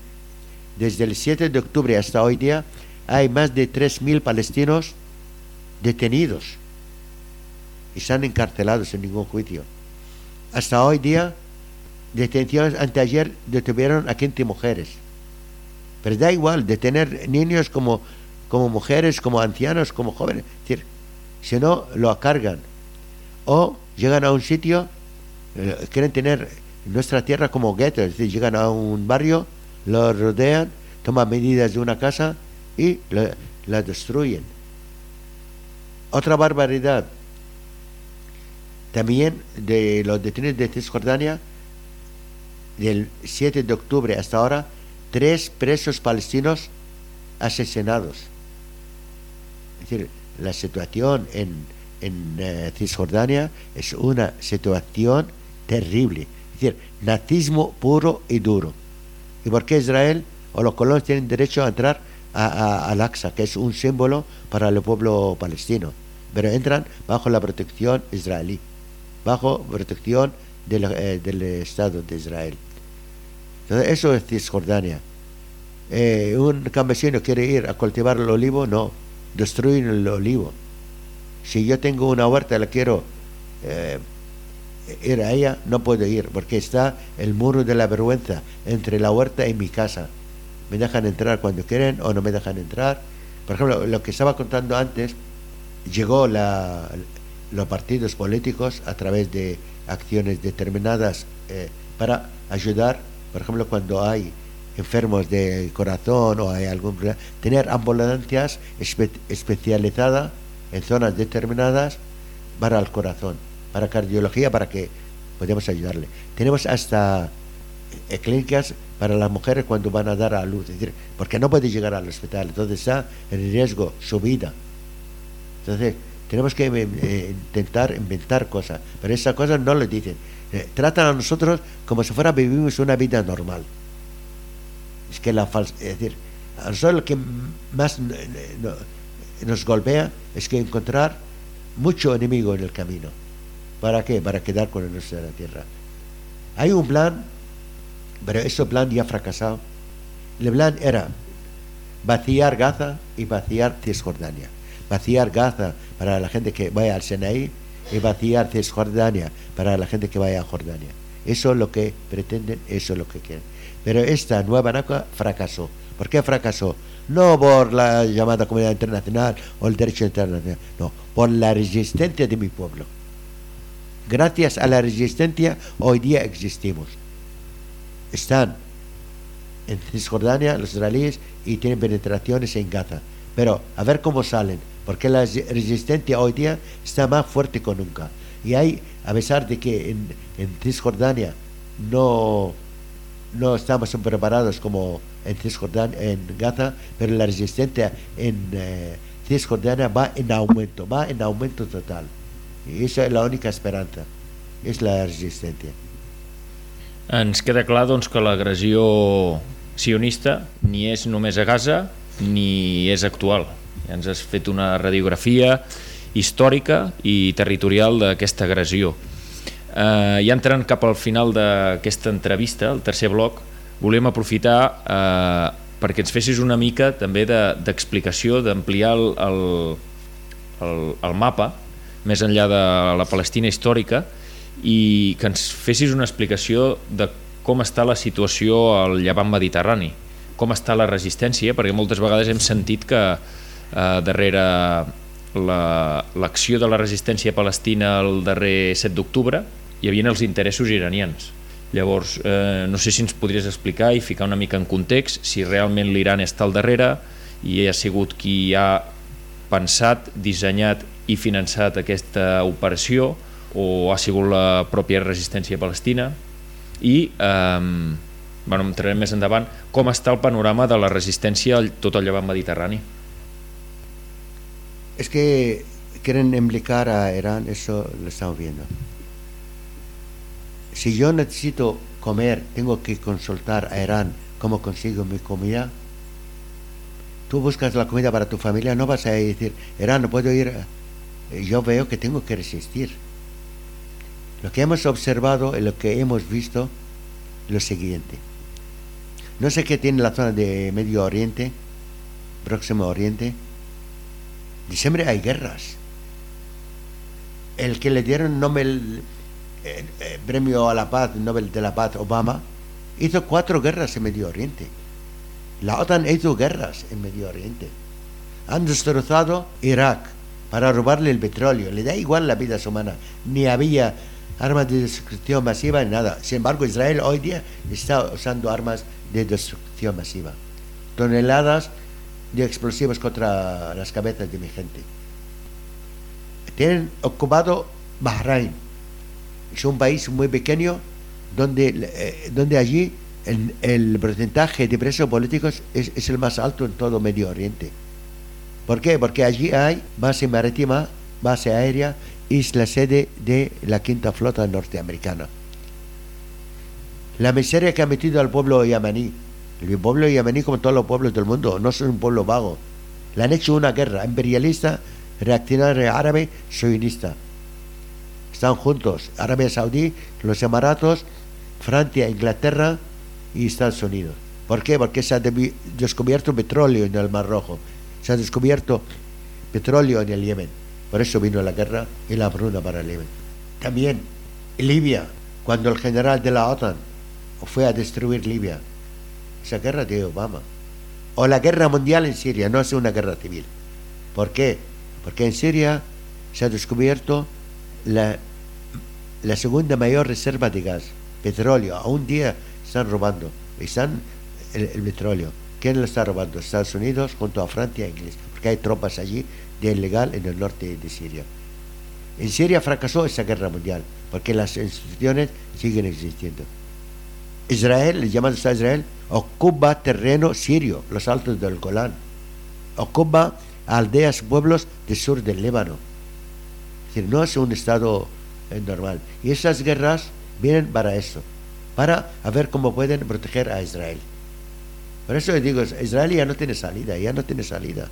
Desde el 7 de octubre hasta hoy día hay más de 3.000 palestinos detenidos y están encarcelados en ningún juicio. Hasta hoy día, detenciones, anteayer detuvieron a 15 mujeres. Pero da igual, detener niños como, como mujeres, como ancianos, como jóvenes. Es decir, si no, lo cargan. O llegan a un sitio eh, quieren tener nuestra tierra como gueto, es decir, llegan a un barrio, lo rodean, toman medidas de una casa y la, la destruyen. Otra barbaridad también de los detenidos de Cisjordania, del 7 de octubre hasta ahora, tres presos palestinos asesinados. Es decir, la situación en, en eh, Cisjordania es una situación terrible. Es decir, nazismo puro y duro. ¿Y por qué Israel o los colonos tienen derecho a entrar a, Al-Aqsa, que es un símbolo para el pueblo palestino? Pero entran bajo la protección israelí, bajo protección eh, del Estado de Israel. Entonces, eso es Cisjordania. Eh, un campesino quiere ir a cultivar el olivo, no, destruyen el olivo. Si yo tengo una huerta, la quiero eh, ir a ella, no puedo ir, porque está el muro de la vergüenza entre la huerta y mi casa. Me dejan entrar cuando quieren o no me dejan entrar. Por ejemplo, lo que estaba contando antes, llegó la, los partidos políticos a través de acciones determinadas eh, para ayudar, por ejemplo, cuando hay enfermos de corazón o hay algún tener ambulancias especializadas en zonas determinadas para el corazón, para cardiología, para que podamos ayudarle. Tenemos hasta eh, clínicas para las mujeres cuando van a dar a luz, es decir, porque no puede llegar al hospital, entonces está en riesgo su vida. Entonces, tenemos que eh, intentar inventar cosas, pero esas cosas no lo dicen. Eh, tratan a nosotros como si fuera vivimos una vida normal. Es que la falsa, es decir, a nosotros lo que más nos golpea es que encontrar mucho enemigo en el camino. ¿Para qué? Para quedar con el nuestro de la tierra. Hay un plan, pero ese plan ya ha fracasado. El plan era vaciar Gaza y vaciar Cisjordania vaciar Gaza para la gente que vaya al Sinaí y vaciar Cisjordania para la gente que vaya a Jordania. Eso es lo que pretenden, eso es lo que quieren. Pero esta nueva NACA fracasó. ¿Por qué fracasó? No por la llamada comunidad internacional o el derecho internacional, no, por la resistencia de mi pueblo. Gracias a la resistencia hoy día existimos. Están en Cisjordania los israelíes y tienen penetraciones en Gaza. Pero a ver cómo salen porque la resistencia hoy día está más fuerte que nunca. Y hay, a pesar de que en, Cisjordania no, no estamos preparados como en Cisjordania, en Gaza, pero la resistencia en eh, Cisjordania va en aumento, va en aumento total. Y esa es la única esperanza, és la resistència. Ens queda clar doncs, que l'agressió sionista ni és només a Gaza ni és actual. Ens has fet una radiografia històrica i territorial d'aquesta agressió. Eh, ja entrant cap al final d'aquesta entrevista, el tercer bloc, volem aprofitar eh, perquè ens fessis una mica també d'explicació, de, d'ampliar el, el, el, el mapa més enllà de la Palestina històrica i que ens fessis una explicació de com està la situació al llevant mediterrani, com està la resistència, perquè moltes vegades hem sentit que eh, darrere l'acció la, de la resistència palestina el darrer 7 d'octubre hi havia els interessos iranians. Llavors, eh, no sé si ens podries explicar i ficar una mica en context si realment l'Iran està al darrere i ha sigut qui ha pensat, dissenyat i finançat aquesta operació o ha sigut la pròpia resistència palestina i eh, bueno, entrarem més endavant com està el panorama de la resistència a tot el llevant mediterrani Es que quieren implicar a Irán, eso lo estamos viendo. Si yo necesito comer, tengo que consultar a Irán cómo consigo mi comida. Tú buscas la comida para tu familia, no vas a decir, Irán, no puedo ir. Yo veo que tengo que resistir. Lo que hemos observado y lo que hemos visto, lo siguiente. No sé qué tiene la zona de Medio Oriente, Próximo Oriente, diciembre hay guerras. El que le dieron Nobel, eh, eh, premio a la paz, Nobel de la paz, Obama, hizo cuatro guerras en Medio Oriente. La OTAN hizo guerras en Medio Oriente. Han destrozado Irak para robarle el petróleo. Le da igual la vida humana. Ni había armas de destrucción masiva ni nada. Sin embargo, Israel hoy día está usando armas de destrucción masiva. Toneladas de explosivos contra las cabezas de mi gente. Tienen ocupado Bahrein. Es un país muy pequeño donde, eh, donde allí el, porcentaje de presos políticos es, es el más alto en todo Medio Oriente. ¿Por qué? Porque allí hay base marítima, base aérea y es la sede de la quinta flota norteamericana. La miseria que ha metido al pueblo yamaní, el pueblo yamaní como todos los pueblos del mundo, no es un pueblo vago. Le han hecho una guerra imperialista, reaccionaria árabe, sionista. Están juntos, Arabia Saudí, los Emiratos, Francia, Inglaterra y Estados Unidos. ¿Por qué? Porque se ha descubierto petróleo en el Mar Rojo, se ha descubierto petróleo en el Yemen. Por eso vino la guerra y la hambruna para el Yemen. También Libia, cuando el general de la OTAN fue a destruir Libia, esa guerra de Obama. O la guerra mundial en Siria, no es una guerra civil. ¿Por qué? Porque en Siria se ha descubierto la, la segunda mayor reserva de gas, petróleo. A un día están robando, están el, el petróleo. ¿Quién lo está robando? Estados Unidos junto a Francia e Inglés, porque hay tropas allí de ilegal en el norte de Siria. En Siria fracasó esa guerra mundial, porque las instituciones siguen existiendo. Israel, el llamado Estado de Israel, ocupa terreno sirio, los altos del Golán. Ocupa aldeas, pueblos del sur del Líbano. Es decir, no es un Estado eh, normal. Y esas guerras vienen para eso, para a ver cómo pueden proteger a Israel. Por eso digo, Israel ya no tiene salida, ya no tiene salida.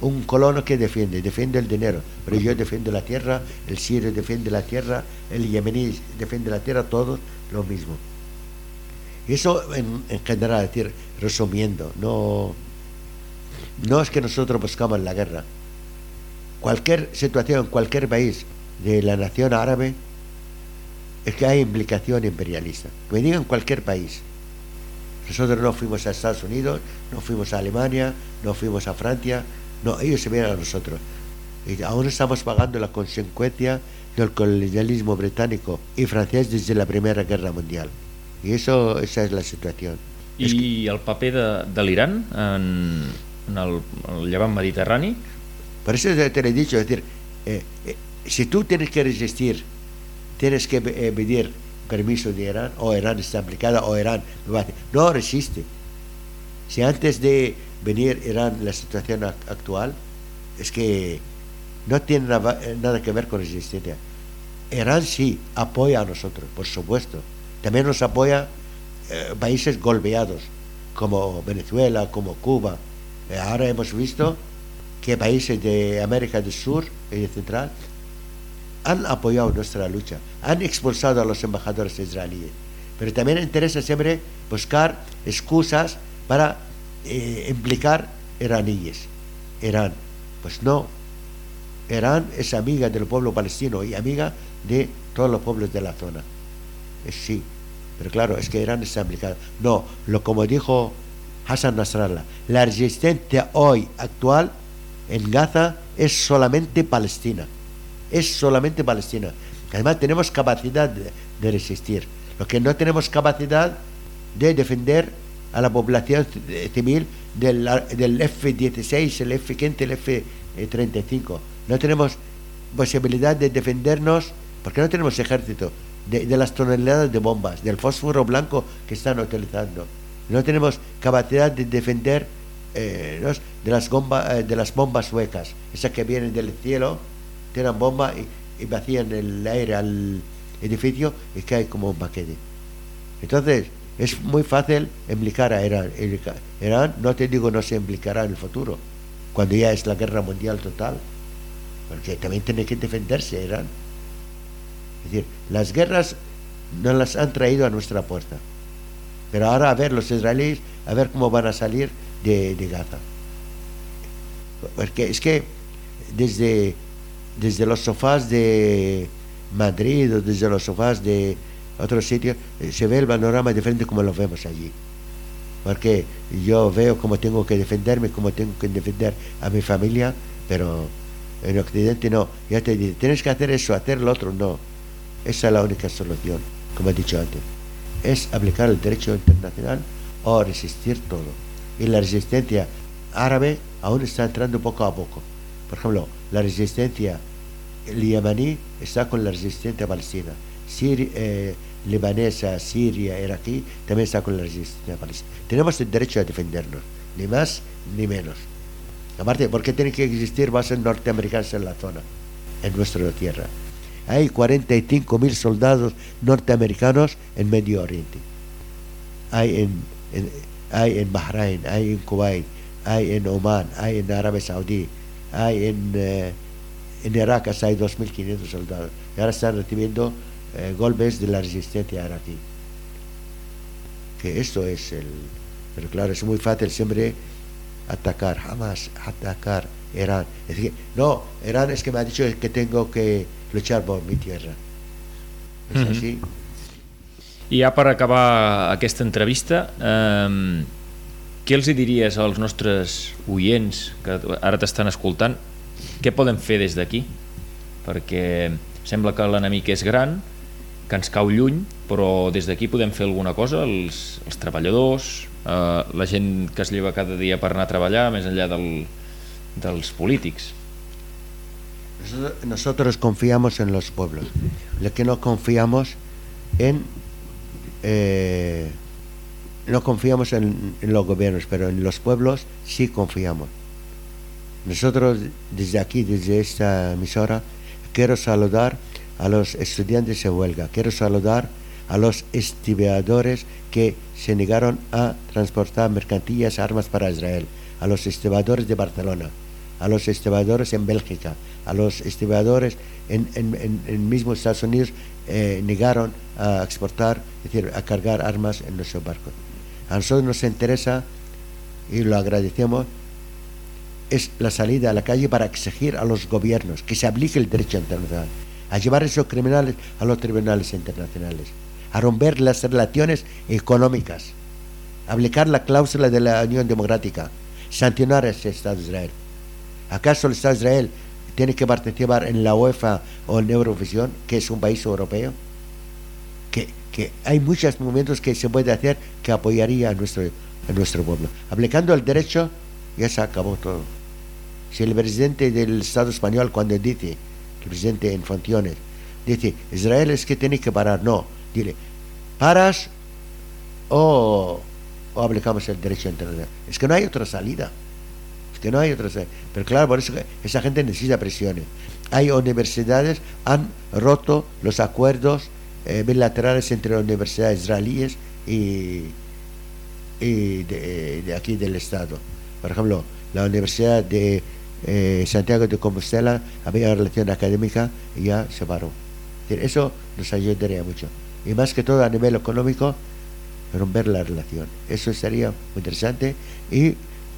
Un colono que defiende, defiende el dinero, pero yo defiendo la tierra, el sirio defiende la tierra, el yemení defiende la tierra, todos lo mismo. Eso en, en general, es decir, resumiendo, no, no es que nosotros buscamos la guerra. Cualquier situación cualquier país de la nación árabe es que hay implicación imperialista. Que me digan cualquier país. Nosotros no fuimos a Estados Unidos, no fuimos a Alemania, no fuimos a Francia, no, ellos se vienen a nosotros. Y aún estamos pagando la consecuencia del colonialismo británico y francés desde la Primera Guerra Mundial. Y eso, esa es la situación. És que- el paper de, de en, en el, el llevant mediterrani? Por eso te, lo he dicho, es decir, eh, eh, si tú tienes que resistir, tienes que eh, pedir permiso de Irán, o Irán está implicada, o Irán. No resiste. Si antes de venir Irán la situación ac- actual, es que no tiene nada, eh, nada que ver con resistencia. Irán sí apoya a nosotros, por supuesto. También nos apoya eh, países golpeados, como Venezuela, como Cuba. Eh, ahora hemos visto que países de América del Sur y de Central han apoyado nuestra lucha, han expulsado a los embajadores israelíes. Pero también interesa siempre buscar excusas para eh, implicar iraníes. Irán, pues no. Irán es amiga del pueblo palestino y amiga de todos los pueblos de la zona. Sí. Pero claro, es que Irán está implicado. No, lo como dijo Hassan Nasrallah, la resistencia hoy actual en Gaza es solamente Palestina. Es solamente Palestina. Además tenemos capacidad de, resistir. Lo que no tenemos capacidad de defender a la población civil del, del F-16, el F-15, el F-35. No tenemos posibilidad de defendernos porque no tenemos ejército de, las toneladas de bombas, del fósforo blanco que están utilizando. No tenemos capacidad de defender eh, de, las bomba- eh, de las bombas suecas, esas que vienen del cielo, tiran bomba y, y vacían el aire al edificio y cae como un paquete. Entonces, es muy fácil implicar a Irán. Irán, no te digo no se implicará en el futuro, cuando ya es la guerra mundial total, porque también tiene que defenderse Irán. Es decir, las guerras nos las han traído a nuestra puerta. Pero ahora a ver los israelíes, a ver cómo van a salir de, de Gaza. Porque es que desde, desde los sofás de Madrid o desde los sofás de otros sitios eh, se ve el panorama diferente como lo vemos allí. Porque yo veo cómo tengo que defenderme, cómo tengo que defender a mi familia, pero en Occidente no. Ya te dice, tienes que hacer eso, hacer lo otro, no. Esa es la única solución, como he dicho antes. Es aplicar el derecho internacional o resistir todo. Y la resistencia árabe aún está entrando poco a poco. Por ejemplo, la resistencia yemaní está con la resistencia palestina. Siri- eh, libanesa, siria, iraquí, también está con la resistencia palestina. Tenemos el derecho a defendernos, ni más ni menos. Aparte, ¿por qué tienen que existir bases norteamericanas en la zona, en nuestra tierra? Hay 45 mil soldados norteamericanos en Medio Oriente. Hay en, en, hay en Bahrein, hay en Kuwait, hay en Oman, hay en Arabia Saudí, hay en, eh, Irak hay 2.500 soldados. Y ahora están recibiendo eh, golpes de la resistencia iraquí. Que esto es el... Pero claro, es muy fácil siempre atacar, jamás atacar Irán. Es decir, no, Irán es que me ha dicho que tengo que luchar por mi tierra. És Mhm. així? I ja per acabar aquesta entrevista, eh, què els hi diries als nostres oients que ara t'estan escoltant? Què poden fer des d'aquí? Perquè sembla que l'enemic és gran, que ens cau lluny, però des d'aquí podem fer alguna cosa, els, els treballadors, eh, la gent que es lleva cada dia per anar a treballar, més enllà del, dels polítics. Nosotros, confiamos en los pueblos. Lo que no confiamos en eh, no confiamos en, los gobiernos, pero en los pueblos sí confiamos. Nosotros desde aquí, desde esta emisora, quiero saludar a los estudiantes de huelga, quiero saludar a los estibadores que se negaron a transportar mercancías, armas para Israel, a los estibadores de Barcelona, a los estibadores en Bélgica, a los estibadores en, en, en, mismo Estados Unidos eh, negaron a exportar, es decir, a cargar armas en nuestros barcos. A nosotros nos interesa, y lo agradecemos, es la salida a la calle para exigir a los gobiernos que se aplique el derecho internacional, a llevar a esos criminales a los tribunales internacionales, a romper las relaciones económicas, aplicar la cláusula de la Unión Democrática, sancionar a ese Estado de Israel. ¿Acaso el Estado de Israel tiene que participar en la UEFA o en Eurovisión, que es un país europeo? Que, que hay muchos momentos que se puede hacer que apoyaría a nuestro, a nuestro pueblo. Aplicando el derecho, ya se acabó todo. Si el presidente del Estado español cuando dice, el presidente en funciones, dice, Israel es que tiene que parar, no, dile, paras o, o aplicamos el derecho internacional. Es que no hay otra salida. Que no hay otra salida. Pero claro, por eso esa gente necesita presiones. Hay universidades, han roto los acuerdos eh, bilaterales entre universidades israelíes y, y de, de aquí del Estado. Por ejemplo, la Universidad de eh, Santiago de Compostela había relación académica y ya se paró. Eso nos ayudaría mucho. Y más que todo a nivel económico, romper la relación. Eso sería muy interesante. Y,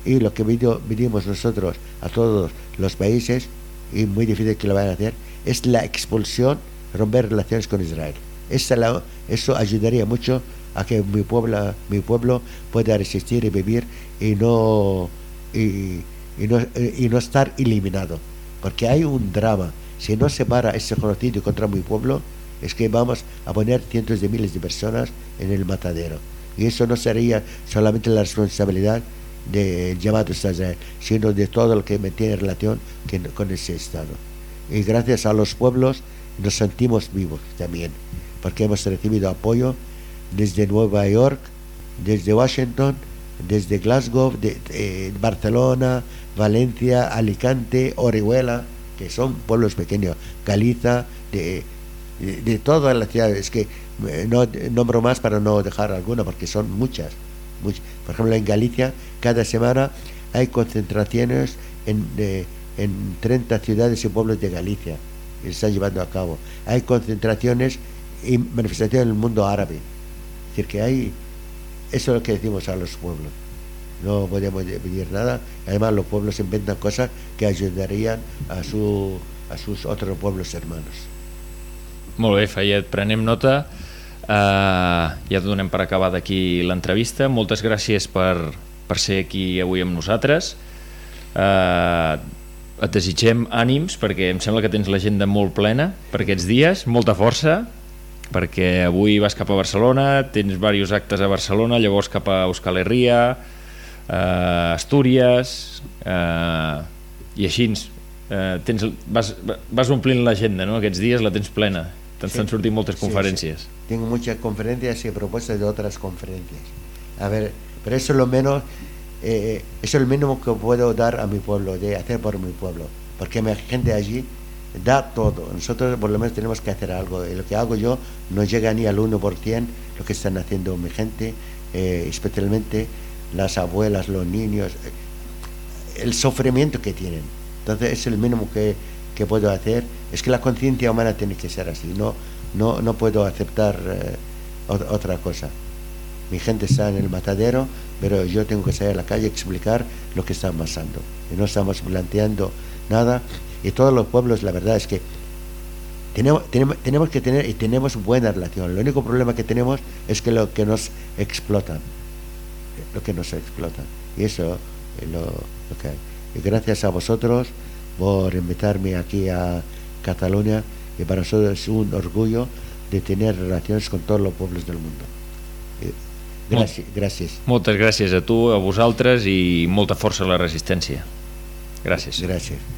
y lo que pedimos nosotros a todos los países, y muy difícil que lo vayan a hacer, es la expulsión, romper relaciones con Israel. Esa la- eso ayudaría mucho a que mi pueblo, mi pueblo pueda resistir y vivir y no, y, y no, y no estar eliminado. Porque hay un drama. Si no se para ese genocidio contra mi pueblo, es que vamos a poner cientos de miles de personas en el matadero. Y eso no sería solamente la responsabilidad del llamado Estado de sino de todo lo que tiene relación con ese Estado. Y gracias a los pueblos nos sentimos vivos también, porque hemos recibido apoyo desde Nueva York, desde Washington, desde Glasgow, de, de Barcelona, Valencia, Alicante, Orihuela, que son pueblos pequeños, Galiza, de, de, de todas las ciudades. Es que eh, no nombro más para no dejar alguna, porque son muchas. Por ejemplo, en Galicia, cada semana hay concentraciones en, de- en 30 ciudades y pueblos de Galicia que se están llevando a cabo. Hay concentraciones y manifestaciones en el mundo árabe. Es decir, que hay, eso es lo que decimos a los pueblos. No podemos de- pedir nada. Además, los pueblos inventan cosas que ayudarían a, su, a sus otros pueblos hermanos. Molt bé, Fayet, prenem nota. Uh, ja donem per acabar d'aquí l'entrevista. Moltes gràcies per, per ser aquí avui amb nosaltres. Uh, et desitgem ànims perquè em sembla que tens l'agenda molt plena per aquests dies, molta força perquè avui vas cap a Barcelona tens diversos actes a Barcelona llavors cap a Euskal Herria uh, Astúries uh, i així uh, tens, vas, vas omplint l'agenda no? aquests dies la tens plena T'han sí. sortit moltes conferències. Sí, sí. Tengo muchas conferencias y propuestas de otras conferencias. A ver, pero eso es lo menos, eh, eso es el mínimo que puedo dar a mi pueblo, de hacer por mi pueblo. Porque mi gente allí da todo. Nosotros por lo menos tenemos que hacer algo. Y lo que hago yo no llega ni al 1% lo que están haciendo mi gente, eh, especialmente las abuelas, los niños, eh, el sufrimiento que tienen. Entonces es el mínimo que, que puedo hacer. Es que la conciencia humana tiene que ser así. No, no, no puedo aceptar eh, otra cosa. Mi gente está en el matadero, pero yo tengo que salir a la calle y explicar lo que está pasando. Y no estamos planteando nada. Y todos los pueblos, la verdad es que tenemos, tenemos, tenemos que tener y tenemos buena relación. El único problema que tenemos es que lo que nos explotan, lo que nos explotan. Y eso es lo, lo que hay. Y gracias a vosotros por invitarme aquí a Cataluña y para nosotros es un orgullo de tener relacions con tots els pobles del món. Gràcies, gràcies. Moltes gràcies a tu, a vosaltres i molta força a la resistència. Gràcies. Gràcies.